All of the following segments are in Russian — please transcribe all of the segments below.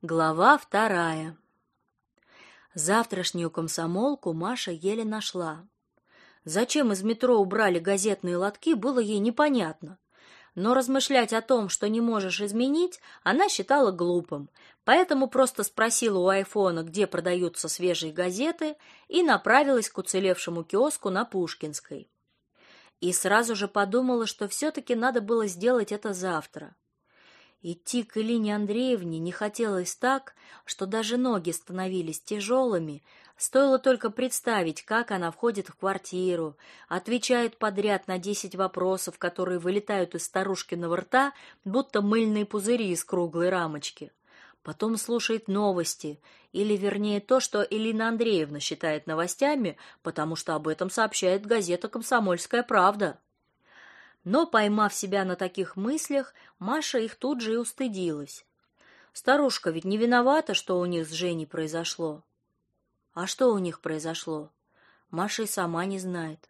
Глава вторая. Завтрашнюю комсомолку Маша еле нашла. Зачем из метро убрали газетные лотки, было ей непонятно. Но размышлять о том, что не можешь изменить, она считала глупым, поэтому просто спросила у айфона, где продаются свежие газеты, и направилась к уцелевшему киоску на Пушкинской. И сразу же подумала, что все-таки надо было сделать это завтра. Идти к Элине Андреевне не хотелось так, что даже ноги становились тяжелыми, стоило только представить, как она входит в квартиру, отвечает подряд на десять вопросов, которые вылетают из старушкиного рта, будто мыльные пузыри из круглой рамочки. Потом слушает новости, или, вернее, то, что Элина Андреевна считает новостями, потому что об этом сообщает газета «Комсомольская правда». Но, поймав себя на таких мыслях, Маша их тут же и устыдилась. Старушка ведь не виновата, что у них с Женей произошло. А что у них произошло? Маша и сама не знает.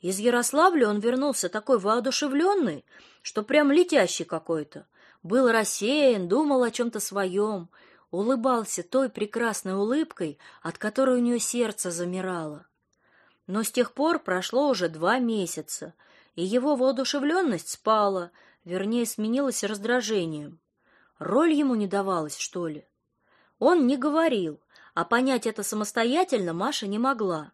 Из Ярославля он вернулся такой воодушевленный, что прям летящий какой-то. Был рассеян, думал о чем-то своем, улыбался той прекрасной улыбкой, от которой у нее сердце замирало. Но с тех пор прошло уже два месяца — и его воодушевленность спала, вернее, сменилась раздражением. Роль ему не давалась, что ли? Он не говорил, а понять это самостоятельно Маша не могла.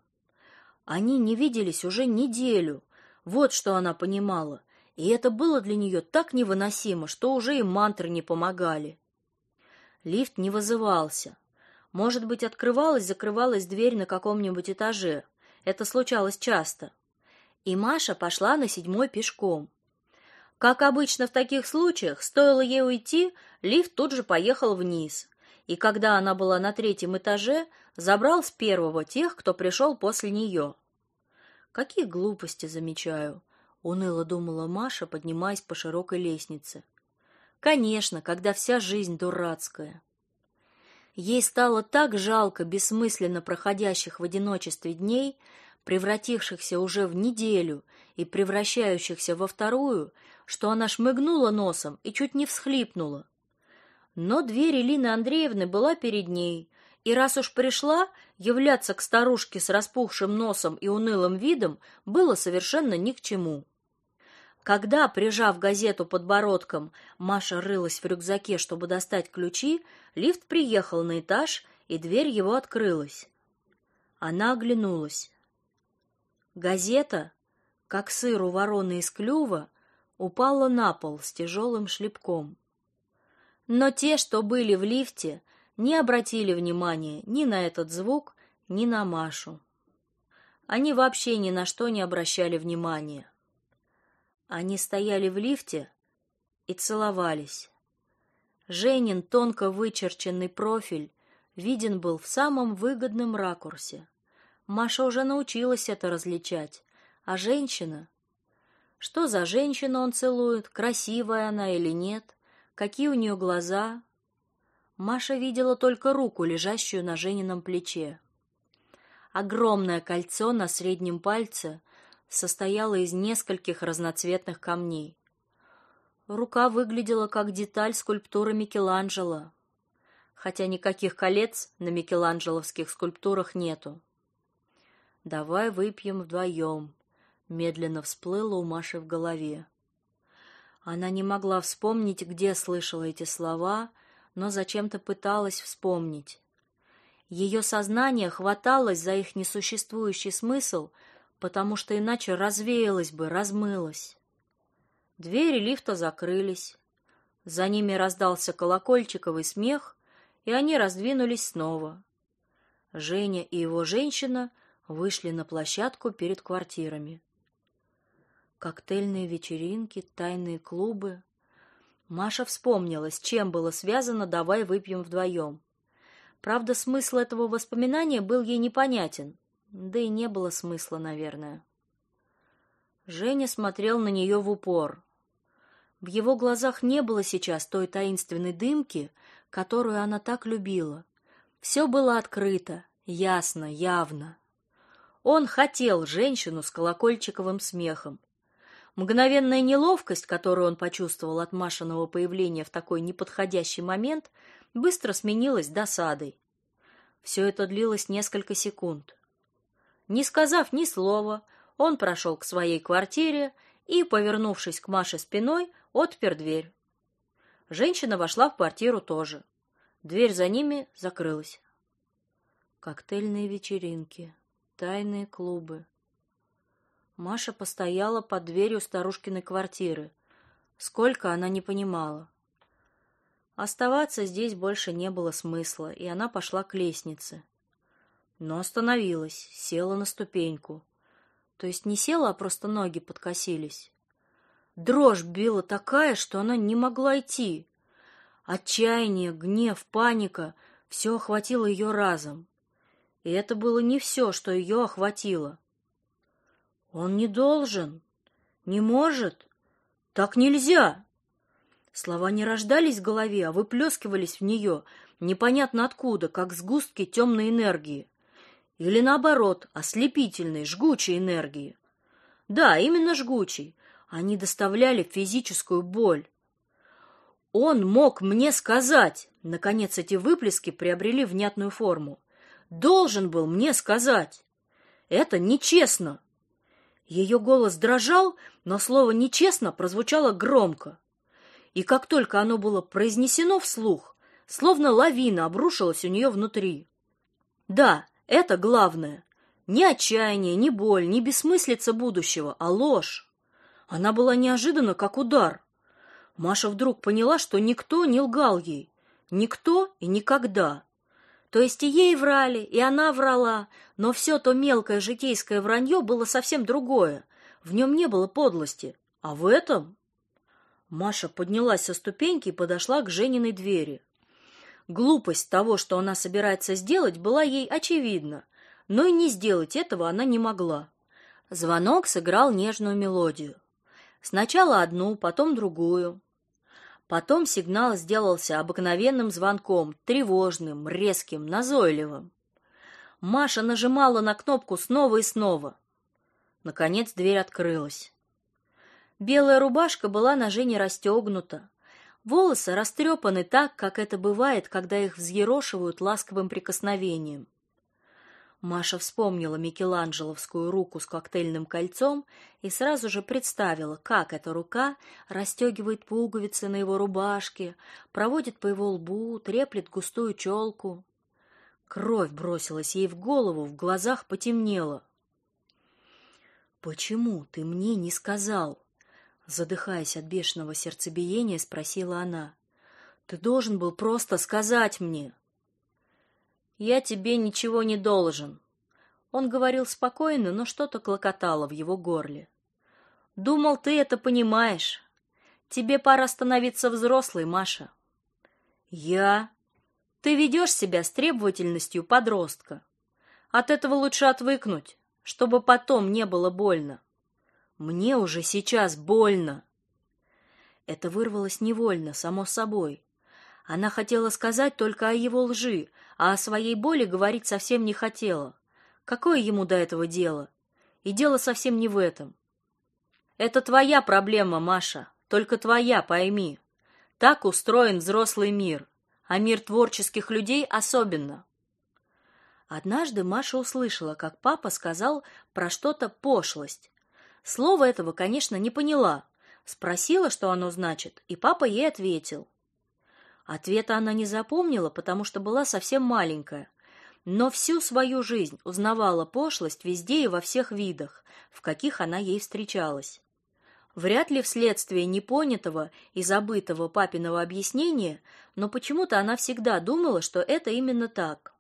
Они не виделись уже неделю. Вот что она понимала. И это было для нее так невыносимо, что уже и мантры не помогали. Лифт не вызывался. Может быть, открывалась-закрывалась дверь на каком-нибудь этаже. Это случалось часто и Маша пошла на седьмой пешком. Как обычно в таких случаях, стоило ей уйти, лифт тут же поехал вниз. И когда она была на третьем этаже, забрал с первого тех, кто пришел после нее. Какие глупости замечаю, уныло думала Маша, поднимаясь по широкой лестнице. Конечно, когда вся жизнь дурацкая. Ей стало так жалко бессмысленно проходящих в одиночестве дней, превратившихся уже в неделю и превращающихся во вторую, что она шмыгнула носом и чуть не всхлипнула. Но дверь Элины Андреевны была перед ней, и раз уж пришла, являться к старушке с распухшим носом и унылым видом было совершенно ни к чему. Когда, прижав газету подбородком, Маша рылась в рюкзаке, чтобы достать ключи, лифт приехал на этаж, и дверь его открылась. Она оглянулась. Газета, как сыр у вороны из клюва, упала на пол с тяжелым шлепком. Но те, что были в лифте, не обратили внимания ни на этот звук, ни на Машу. Они вообще ни на что не обращали внимания. Они стояли в лифте и целовались. Женин тонко вычерченный профиль виден был в самом выгодном ракурсе. Маша уже научилась это различать. А женщина? Что за женщина он целует? Красивая она или нет? Какие у нее глаза? Маша видела только руку, лежащую на Женином плече. Огромное кольцо на среднем пальце состояло из нескольких разноцветных камней. Рука выглядела как деталь скульптуры Микеланджело, хотя никаких колец на микеланджеловских скульптурах нету. Давай выпьем вдвоем», — медленно всплыло у Маши в голове. Она не могла вспомнить, где слышала эти слова, но зачем-то пыталась вспомнить. Ее сознание хваталось за их несуществующий смысл, потому что иначе развеялось бы, размылось. Двери лифта закрылись. За ними раздался колокольчиковый смех, и они раздвинулись снова. Женя и его женщина — вышли на площадку перед квартирами. Коктейльные вечеринки, тайные клубы. Маша вспомнила, с чем было связано «давай выпьем вдвоем». Правда, смысл этого воспоминания был ей непонятен, да и не было смысла, наверное. Женя смотрел на нее в упор. В его глазах не было сейчас той таинственной дымки, которую она так любила. Все было открыто, ясно, явно. Он хотел женщину с колокольчиковым смехом. Мгновенная неловкость, которую он почувствовал от Машиного появления в такой неподходящий момент, быстро сменилось досадой. Все это длилось несколько секунд. Не сказав ни слова, он прошел к своей квартире и, повернувшись к Маше спиной, отпер дверь. Женщина вошла в квартиру тоже. Дверь за ними закрылась. Коктейльные вечеринки, тайные клубы. Маша постояла под дверью старушкиной квартиры. Сколько она не понимала. Оставаться здесь больше не было смысла, и она пошла к лестнице. Но остановилась, села на ступеньку. То есть не села, а просто ноги подкосились. Дрожь била такая, что она не могла идти. Отчаяние, гнев, паника — все охватило ее разом. И это было не все, что ее охватило. Он не должен, не может, так нельзя. Слова не рождались в голове, а выплескивались в нее, непонятно откуда, как сгустки темной энергии. Или наоборот, ослепительной, жгучей энергии. Да, именно жгучей. Они доставляли физическую боль. Он мог мне сказать. Наконец эти выплески приобрели внятную форму. Должен был мне сказать. Это нечестно. Ее голос дрожал, но слово «нечестно» прозвучало громко. И как только оно было произнесено вслух, словно лавина обрушилась у нее внутри. Да, это главное. Не отчаяние, не боль, не бессмыслица будущего, а ложь. Она была неожиданна, как удар. Маша вдруг поняла, что никто не лгал ей. Никто и никогда. То есть и ей врали, и она врала, но все то мелкое житейское вранье было совсем другое. В нем не было подлости. А в этом... Маша поднялась со ступеньки и подошла к Жениной двери. Глупость того, что она собирается сделать, была ей очевидна, но и не сделать этого она не могла. Звонок сыграл нежную мелодию. Сначала одну, потом другую. Потом сигнал сделался обыкновенным звонком, тревожным, резким, назойливым. Маша нажимала на кнопку снова и снова. Наконец дверь открылась. Белая рубашка была на Жене расстегнута. Волосы растрепаны так, как это бывает, когда их взъерошивают ласковым прикосновением. Маша вспомнила Микеланджеловскую руку с коктейльным кольцом и сразу же представила, как эта рука расстегивает пуговицы на его рубашке, проводит по его лбу, треплет густую челку. Кровь бросилась ей в голову, в глазах потемнело. «Почему ты мне не сказал?» Задыхаясь от бешеного сердцебиения, спросила она. «Ты должен был просто сказать мне!» «Я тебе ничего не должен!» Он говорил спокойно, но что-то клокотало в его горле. «Думал, ты это понимаешь. Тебе пора становиться взрослой, Маша». «Я?» «Ты ведешь себя с требовательностью подростка. От этого лучше отвыкнуть, чтобы потом не было больно». Мне уже сейчас больно. Это вырвалось невольно, само собой. Она хотела сказать только о его лжи, а о своей боли говорить совсем не хотела. Какое ему до этого дело? И дело совсем не в этом. Это твоя проблема, Маша, только твоя, пойми. Так устроен взрослый мир, а мир творческих людей особенно. Однажды Маша услышала, как папа сказал про что-то пошлость, Слова этого, конечно, не поняла. Спросила, что оно значит, и папа ей ответил. Ответа она не запомнила, потому что была совсем маленькая, но всю свою жизнь узнавала пошлость везде и во всех видах, в каких она ей встречалась. Вряд ли вследствие непонятого и забытого папиного объяснения, но почему-то она всегда думала, что это именно так.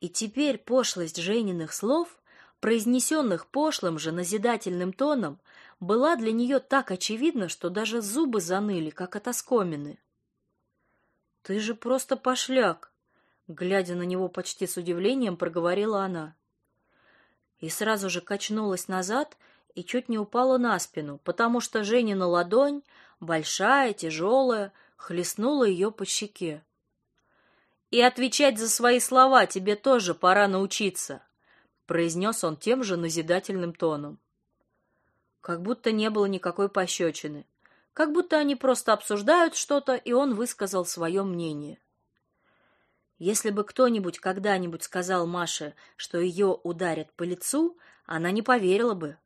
И теперь пошлость Жениных слов произнесенных пошлым же назидательным тоном, была для нее так очевидна, что даже зубы заныли, как от оскомины. «Ты же просто пошляк!» Глядя на него почти с удивлением, проговорила она. И сразу же качнулась назад и чуть не упала на спину, потому что Женина ладонь, большая, тяжелая, хлестнула ее по щеке. «И отвечать за свои слова тебе тоже пора научиться!» произнес он тем же назидательным тоном. Как будто не было никакой пощечины. Как будто они просто обсуждают что-то, и он высказал свое мнение. Если бы кто-нибудь когда-нибудь сказал Маше, что ее ударят по лицу, она не поверила бы.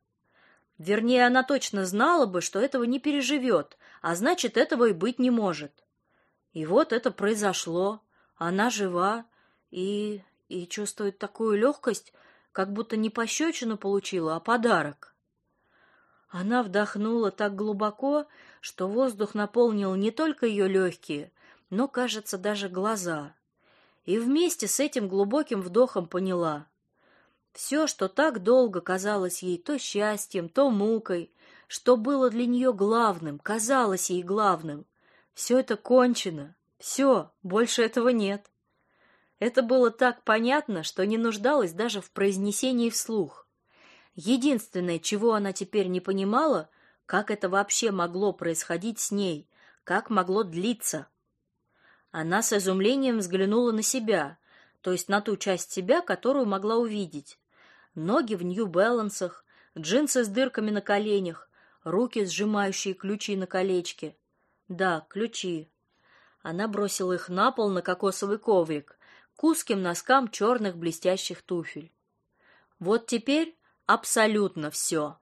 Вернее, она точно знала бы, что этого не переживет, а значит, этого и быть не может. И вот это произошло. Она жива и и чувствует такую легкость, как будто не пощечину получила, а подарок. Она вдохнула так глубоко, что воздух наполнил не только ее легкие, но, кажется, даже глаза. И вместе с этим глубоким вдохом поняла. Все, что так долго казалось ей то счастьем, то мукой, что было для нее главным, казалось ей главным, все это кончено, все, больше этого нет. Это было так понятно, что не нуждалось даже в произнесении вслух. Единственное, чего она теперь не понимала, как это вообще могло происходить с ней, как могло длиться. Она с изумлением взглянула на себя, то есть на ту часть себя, которую могла увидеть. Ноги в нью-балансах, джинсы с дырками на коленях, руки, сжимающие ключи на колечке. Да, ключи. Она бросила их на пол на кокосовый коврик, к узким носкам черных блестящих туфель. Вот теперь абсолютно все.